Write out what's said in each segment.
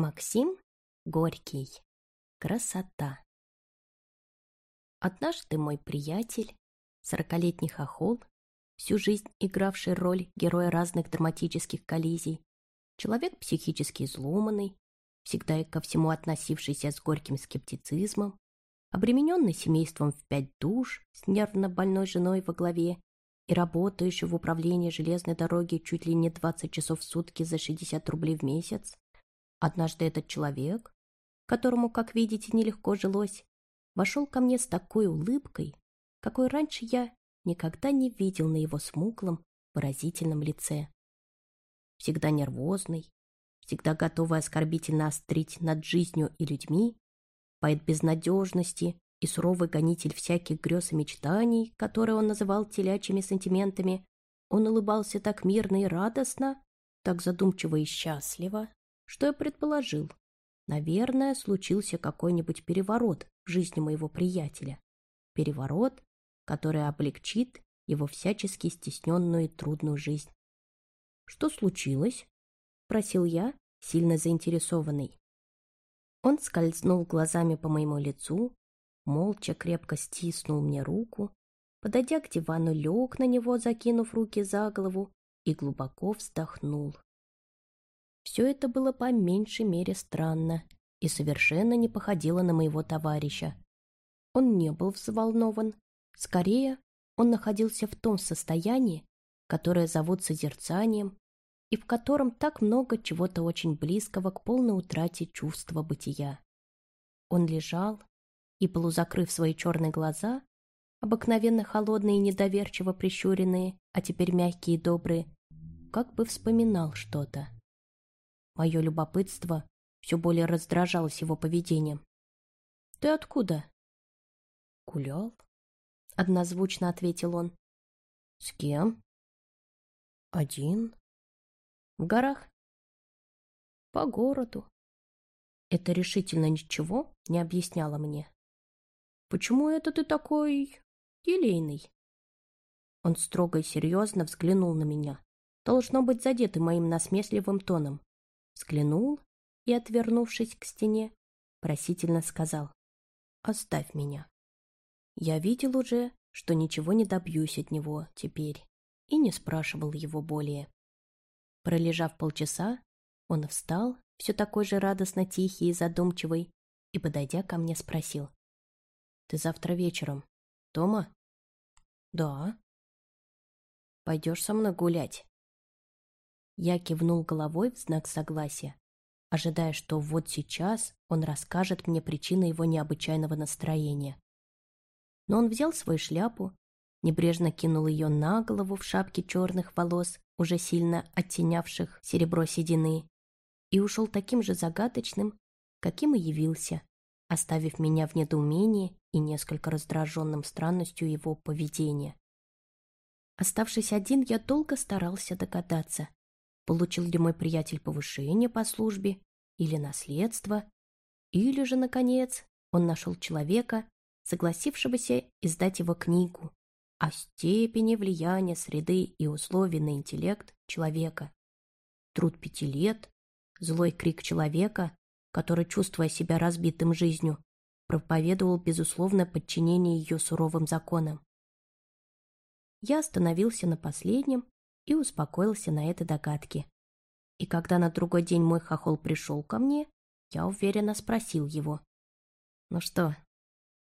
Максим Горький. Красота. Однажды мой приятель, сорокалетний хохол, всю жизнь игравший роль героя разных драматических коллизий, человек психически изломанный, всегда и ко всему относившийся с горьким скептицизмом, обремененный семейством в пять душ с нервно больной женой во главе и работающий в управлении железной дороги чуть ли не 20 часов в сутки за 60 рублей в месяц, Однажды этот человек, которому, как видите, нелегко жилось, вошел ко мне с такой улыбкой, какой раньше я никогда не видел на его смуглом, выразительном лице. Всегда нервозный, всегда готовый оскорбительно острить над жизнью и людьми, поэт безнадежности и суровый гонитель всяких грез и мечтаний, которые он называл телячьими сантиментами, он улыбался так мирно и радостно, так задумчиво и счастливо, что я предположил. Наверное, случился какой-нибудь переворот в жизни моего приятеля. Переворот, который облегчит его всячески стесненную и трудную жизнь. «Что случилось?» – просил я, сильно заинтересованный. Он скользнул глазами по моему лицу, молча крепко стиснул мне руку, подойдя к дивану, лег на него, закинув руки за голову, и глубоко вздохнул. Все это было по меньшей мере странно и совершенно не походило на моего товарища. Он не был взволнован. Скорее, он находился в том состоянии, которое зовут созерцанием, и в котором так много чего-то очень близкого к полной утрате чувства бытия. Он лежал и, полузакрыв свои черные глаза, обыкновенно холодные и недоверчиво прищуренные, а теперь мягкие и добрые, как бы вспоминал что-то. Мое любопытство все более раздражалось его поведением. «Ты откуда?» «Гулял», — однозвучно ответил он. «С кем?» «Один». «В горах?» «По городу». Это решительно ничего не объясняло мне. «Почему это ты такой... елейный?» Он строго и серьезно взглянул на меня, должно быть задетый моим насмешливым тоном взглянул и, отвернувшись к стене, просительно сказал «Оставь меня». Я видел уже, что ничего не добьюсь от него теперь, и не спрашивал его более. Пролежав полчаса, он встал, все такой же радостно тихий и задумчивый, и, подойдя ко мне, спросил. «Ты завтра вечером дома?» «Да». «Пойдешь со мной гулять?» Я кивнул головой в знак согласия, ожидая, что вот сейчас он расскажет мне причины его необычайного настроения. Но он взял свою шляпу, небрежно кинул ее на голову в шапке черных волос, уже сильно оттенявших серебро седины, и ушел таким же загадочным, каким и явился, оставив меня в недоумении и несколько раздраженным странностью его поведения. Оставшись один, я долго старался догадаться, Получил ли мой приятель повышение по службе или наследство? Или же, наконец, он нашел человека, согласившегося издать его книгу о степени влияния среды и условий на интеллект человека. Труд пяти лет, злой крик человека, который, чувствуя себя разбитым жизнью, проповедовал безусловное подчинение ее суровым законам. Я остановился на последнем и успокоился на этой догадке. И когда на другой день мой хохол пришел ко мне, я уверенно спросил его. «Ну что,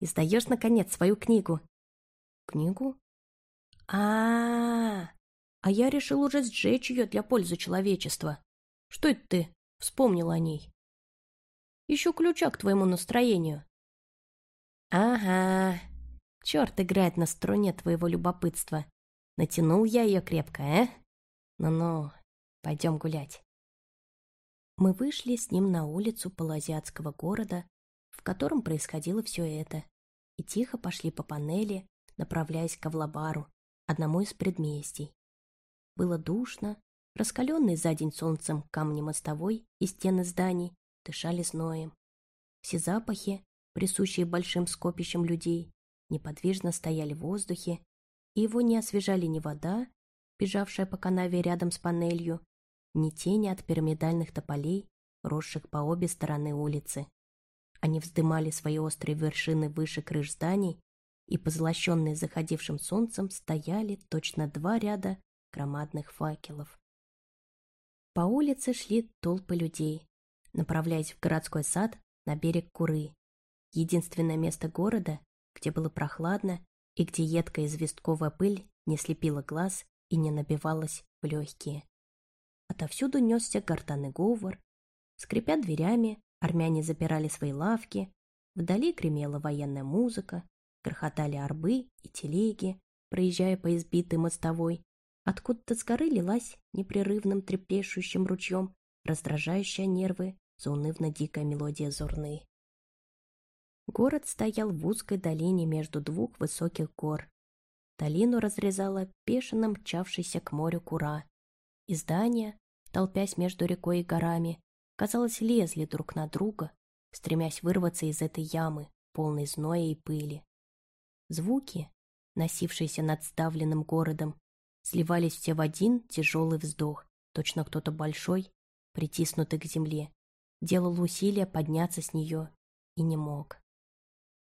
издаешь, наконец, свою книгу?» «Книгу?» а, -а, -а, а я решил уже сжечь ее для пользы человечества. Что это ты вспомнил о ней?» «Ищу ключа к твоему настроению». «Ага, черт играет на струне твоего любопытства. Натянул я ее крепко, э? Ну-ну, пойдем гулять. Мы вышли с ним на улицу полуазиатского города, в котором происходило все это, и тихо пошли по панели, направляясь к Авлабару, одному из предместий. Было душно, раскаленные за день солнцем камни мостовой и стены зданий дышали зноем. Все запахи, присущие большим скопищам людей, неподвижно стояли в воздухе его не освежали ни вода, бежавшая по канаве рядом с панелью, ни тени от пирамидальных тополей, росших по обе стороны улицы. Они вздымали свои острые вершины выше крыш зданий и, позлощенные заходившим солнцем, стояли точно два ряда громадных факелов. По улице шли толпы людей, направляясь в городской сад на берег Куры, единственное место города, где было прохладно и где едкая известковая пыль не слепила глаз и не набивалась в легкие. Отовсюду несся гортанный говор. Скрипя дверями, армяне запирали свои лавки, вдали гремела военная музыка, грохотали арбы и телеги, проезжая по избитой мостовой, Откуда-то с горы лилась непрерывным треплещущим ручьем, раздражающая нервы, заунывно-дикая мелодия зорны. Город стоял в узкой долине между двух высоких гор. Долину разрезала бешено мчавшийся к морю кура. И здания, толпясь между рекой и горами, казалось, лезли друг на друга, стремясь вырваться из этой ямы, полной зноя и пыли. Звуки, носившиеся над ставленным городом, сливались все в один тяжелый вздох. Точно кто-то большой, притиснутый к земле, делал усилия подняться с нее и не мог.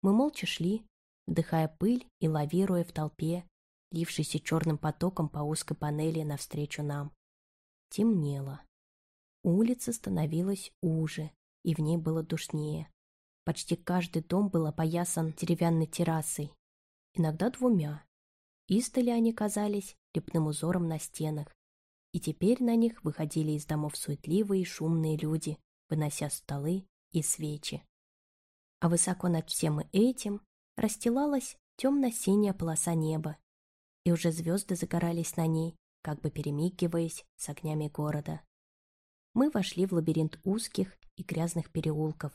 Мы молча шли, вдыхая пыль и лавируя в толпе, лившейся черным потоком по узкой панели навстречу нам. Темнело. Улица становилась уже, и в ней было душнее. Почти каждый дом был опоясан деревянной террасой, иногда двумя. Истоли они казались лепным узором на стенах, и теперь на них выходили из домов суетливые и шумные люди, вынося столы и свечи. А высоко над всем этим расстилалась темно-синяя полоса неба, и уже звезды загорались на ней, как бы перемигиваясь с огнями города. Мы вошли в лабиринт узких и грязных переулков.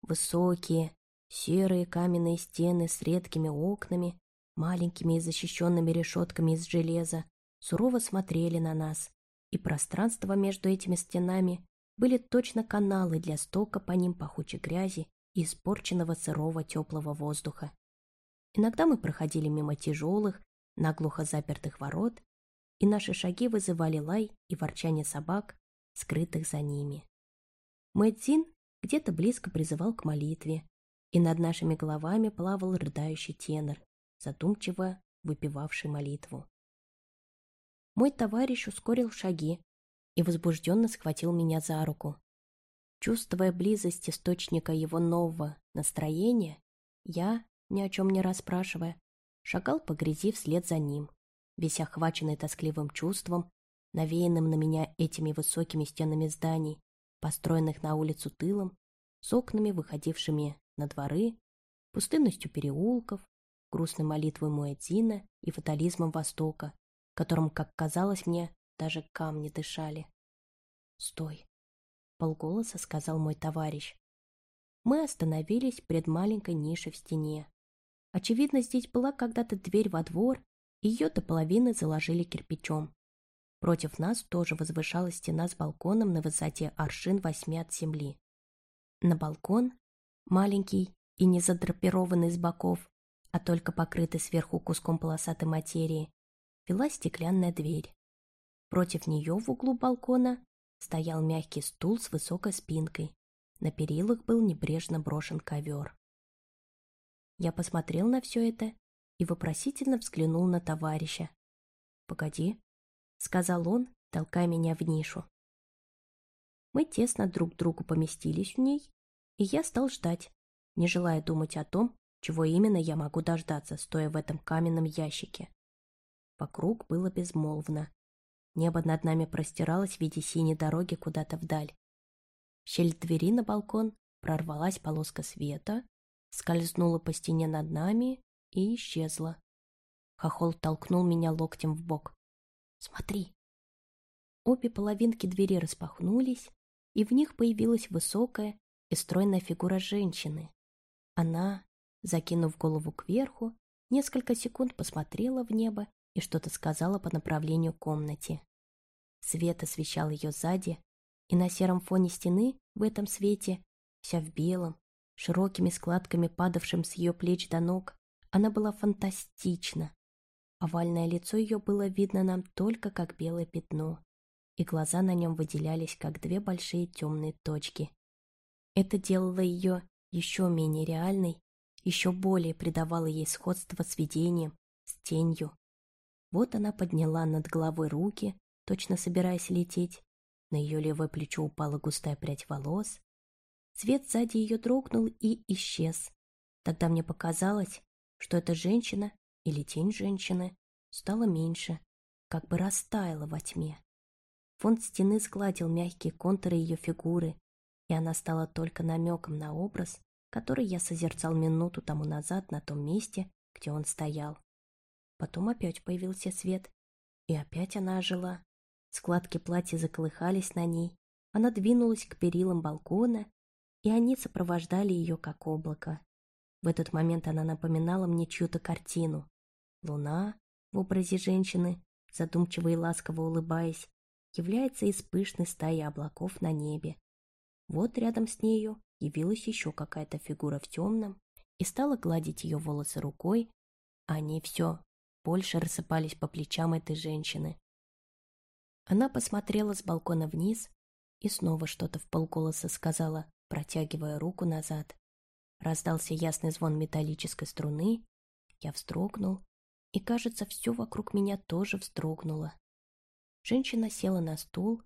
Высокие, серые каменные стены с редкими окнами маленькими и защищенными решетками из железа, сурово смотрели на нас, и пространство между этими стенами были точно каналы для стока по ним пахучей грязи и испорченного сырого теплого воздуха. Иногда мы проходили мимо тяжелых, наглухо запертых ворот, и наши шаги вызывали лай и ворчание собак, скрытых за ними. Мэдзин где-то близко призывал к молитве, и над нашими головами плавал рыдающий тенор, задумчиво выпивавший молитву. Мой товарищ ускорил шаги и возбужденно схватил меня за руку. Чувствуя близость источника его нового настроения, я, ни о чем не расспрашивая, шагал по грязи вслед за ним, весь охваченный тоскливым чувством, навеянным на меня этими высокими стенами зданий, построенных на улицу тылом, с окнами, выходившими на дворы, пустынностью переулков, грустной молитвой Муэдзина и фатализмом Востока, которым, как казалось мне, даже камни дышали. «Стой!» — полголоса сказал мой товарищ. Мы остановились пред маленькой нишей в стене. Очевидно, здесь была когда-то дверь во двор, и ее до половины заложили кирпичом. Против нас тоже возвышалась стена с балконом на высоте аршин восьми от земли. На балкон, маленький и не задрапированный с боков, а только покрытый сверху куском полосатой материи, вела стеклянная дверь. Против нее в углу балкона стоял мягкий стул с высокой спинкой. На перилах был небрежно брошен ковер. Я посмотрел на все это и вопросительно взглянул на товарища. «Погоди», — сказал он, толкая меня в нишу. Мы тесно друг к другу поместились в ней, и я стал ждать, не желая думать о том, чего именно я могу дождаться, стоя в этом каменном ящике? Вокруг было безмолвно. Небо над нами простиралось в виде синей дороги куда-то вдаль. В щель двери на балкон прорвалась полоска света, скользнула по стене над нами и исчезла. Хохол толкнул меня локтем в бок. «Смотри!» Обе половинки двери распахнулись, и в них появилась высокая и стройная фигура женщины. Она, Закинув голову кверху, несколько секунд посмотрела в небо и что-то сказала по направлению к комнате. Свет освещал ее сзади, и на сером фоне стены в этом свете, вся в белом, широкими складками падавшим с ее плеч до ног, она была фантастична. Овальное лицо ее было видно нам только как белое пятно. и глаза на нем выделялись, как две большие темные точки. Это делало ее еще менее реальной, еще более придавало ей сходство с видением, с тенью. Вот она подняла над головой руки, точно собираясь лететь. На ее левое плечо упала густая прядь волос. Цвет сзади ее дрогнул и исчез. Тогда мне показалось, что эта женщина или тень женщины стала меньше, как бы растаяла во тьме. Фонд стены сгладил мягкие контуры ее фигуры, и она стала только намеком на образ, который я созерцал минуту тому назад на том месте, где он стоял. Потом опять появился свет, и опять она ожила. Складки платья заколыхались на ней, она двинулась к перилам балкона, и они сопровождали ее как облако. В этот момент она напоминала мне чью-то картину. Луна в образе женщины, задумчиво и ласково улыбаясь, является из пышной стаи облаков на небе. Вот рядом с нею явилась еще какая-то фигура в темном и стала гладить ее волосы рукой, а они все больше рассыпались по плечам этой женщины. Она посмотрела с балкона вниз и снова что-то в полголоса сказала, протягивая руку назад. Раздался ясный звон металлической струны, я вздрогнул, и, кажется, все вокруг меня тоже вздрогнуло. Женщина села на стул,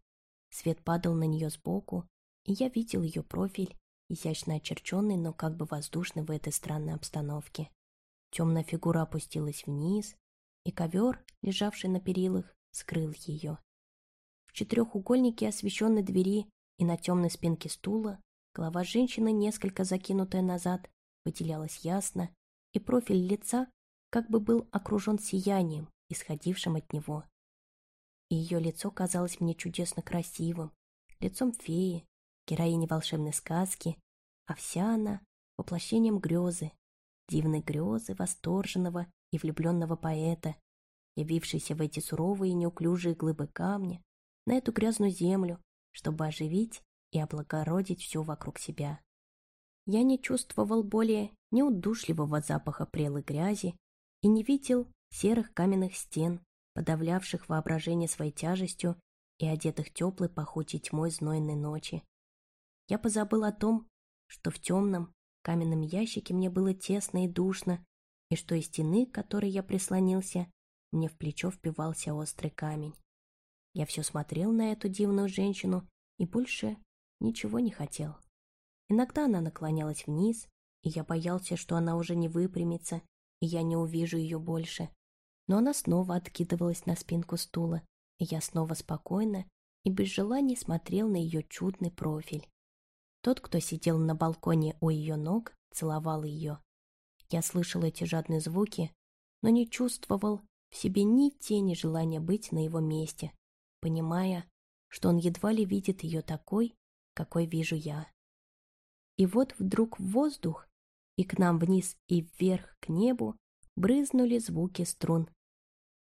свет падал на нее сбоку, и я видел ее профиль, изящно очерченный, но как бы воздушный в этой странной обстановке. Темная фигура опустилась вниз, и ковер, лежавший на перилах, скрыл ее. В четырехугольнике освещенной двери и на темной спинке стула голова женщины, несколько закинутая назад, выделялась ясно, и профиль лица как бы был окружен сиянием, исходившим от него и ее лицо казалось мне чудесно красивым, лицом феи, героини волшебной сказки, а вся она — воплощением грезы, дивной грезы восторженного и влюбленного поэта, явившейся в эти суровые и неуклюжие глыбы камня, на эту грязную землю, чтобы оживить и облагородить все вокруг себя. Я не чувствовал более неудушливого запаха прелой грязи и не видел серых каменных стен, подавлявших воображение своей тяжестью и одетых теплой пахучей тьмой знойной ночи. Я позабыл о том, что в темном каменном ящике мне было тесно и душно, и что из стены, к которой я прислонился, мне в плечо впивался острый камень. Я все смотрел на эту дивную женщину и больше ничего не хотел. Иногда она наклонялась вниз, и я боялся, что она уже не выпрямится, и я не увижу ее больше но она снова откидывалась на спинку стула, и я снова спокойно и без желания смотрел на ее чудный профиль. Тот, кто сидел на балконе у ее ног, целовал ее. Я слышал эти жадные звуки, но не чувствовал в себе ни тени желания быть на его месте, понимая, что он едва ли видит ее такой, какой вижу я. И вот вдруг в воздух и к нам вниз и вверх к небу брызнули звуки струн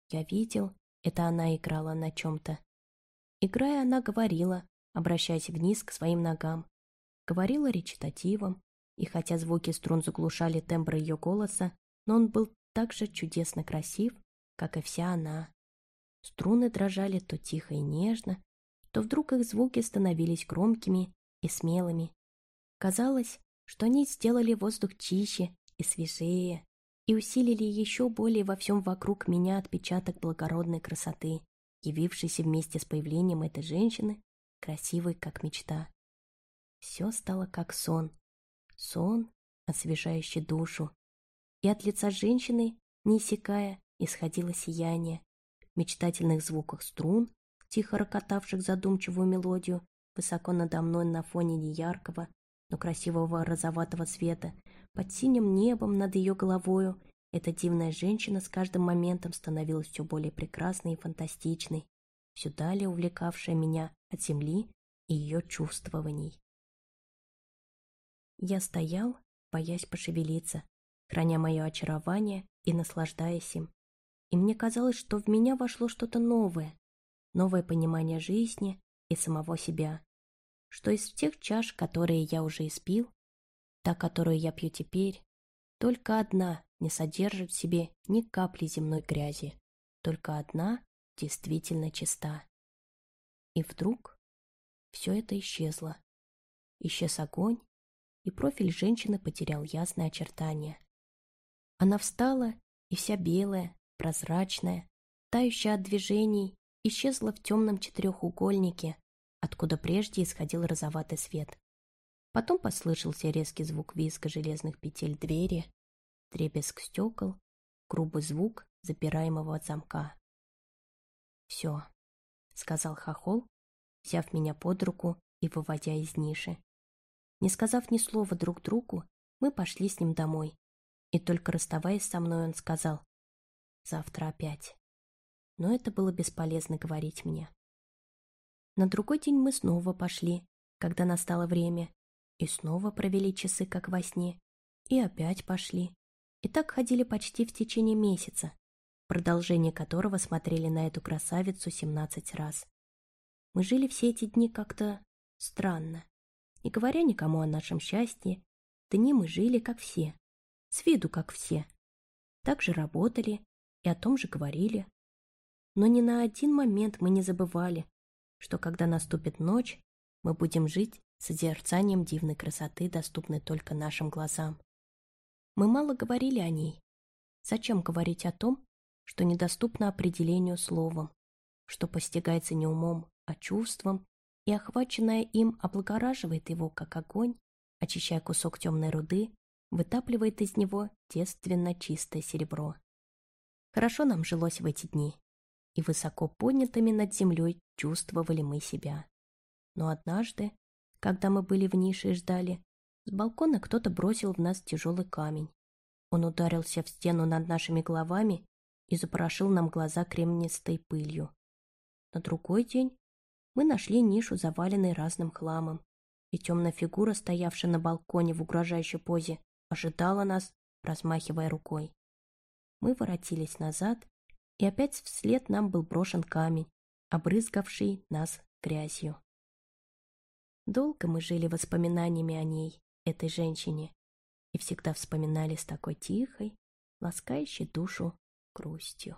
я видел, это она играла на чем-то. Играя, она говорила, обращаясь вниз к своим ногам. Говорила речитативом, и хотя звуки струн заглушали тембр ее голоса, но он был так же чудесно красив, как и вся она. Струны дрожали то тихо и нежно, то вдруг их звуки становились громкими и смелыми. Казалось, что они сделали воздух чище и свежее, и усилили еще более во всем вокруг меня отпечаток благородной красоты, явившийся вместе с появлением этой женщины, красивой, как мечта. Все стало как сон. Сон, освежающий душу. И от лица женщины, не иссякая, исходило сияние. В мечтательных звуках струн, тихо рокотавших задумчивую мелодию, высоко надо мной на фоне неяркого, но красивого розоватого цвета, под синим небом над ее головою эта дивная женщина с каждым моментом становилась все более прекрасной и фантастичной, все далее увлекавшая меня от земли и ее чувствований. Я стоял, боясь пошевелиться, храня мое очарование и наслаждаясь им. И мне казалось, что в меня вошло что-то новое, новое понимание жизни и самого себя, что из тех чаш, которые я уже испил, та, которую я пью теперь, только одна не содержит в себе ни капли земной грязи, только одна действительно чиста. И вдруг все это исчезло. Исчез огонь, и профиль женщины потерял ясные очертания. Она встала, и вся белая, прозрачная, тающая от движений, исчезла в темном четырехугольнике, откуда прежде исходил розоватый свет. Потом послышался резкий звук визга железных петель двери, трепеск стекол, грубый звук запираемого замка. «Все», — сказал Хохол, взяв меня под руку и выводя из ниши. Не сказав ни слова друг другу, мы пошли с ним домой. И только расставаясь со мной, он сказал «Завтра опять». Но это было бесполезно говорить мне. На другой день мы снова пошли, когда настало время, и снова провели часы, как во сне, и опять пошли. И так ходили почти в течение месяца, продолжение которого смотрели на эту красавицу семнадцать раз. Мы жили все эти дни как-то странно. Не говоря никому о нашем счастье, дни мы жили, как все, с виду, как все. Так же работали и о том же говорили. Но ни на один момент мы не забывали, что когда наступит ночь, мы будем жить созерцанием дивной красоты, доступной только нашим глазам. Мы мало говорили о ней. Зачем говорить о том, что недоступно определению словом, что постигается не умом, а чувством, и охваченное им облагораживает его, как огонь, очищая кусок темной руды, вытапливает из него девственно чистое серебро. Хорошо нам жилось в эти дни, и высоко поднятыми над землей чувствовали мы себя. Но однажды, когда мы были в нише и ждали, с балкона кто-то бросил в нас тяжелый камень. Он ударился в стену над нашими головами и запорошил нам глаза кремнистой пылью. На другой день мы нашли нишу, заваленной разным хламом, и темная фигура, стоявшая на балконе в угрожающей позе, ожидала нас, размахивая рукой. Мы воротились назад, и опять вслед нам был брошен камень, обрызгавший нас грязью. Долго мы жили воспоминаниями о ней, этой женщине, и всегда вспоминали с такой тихой, ласкающей душу грустью.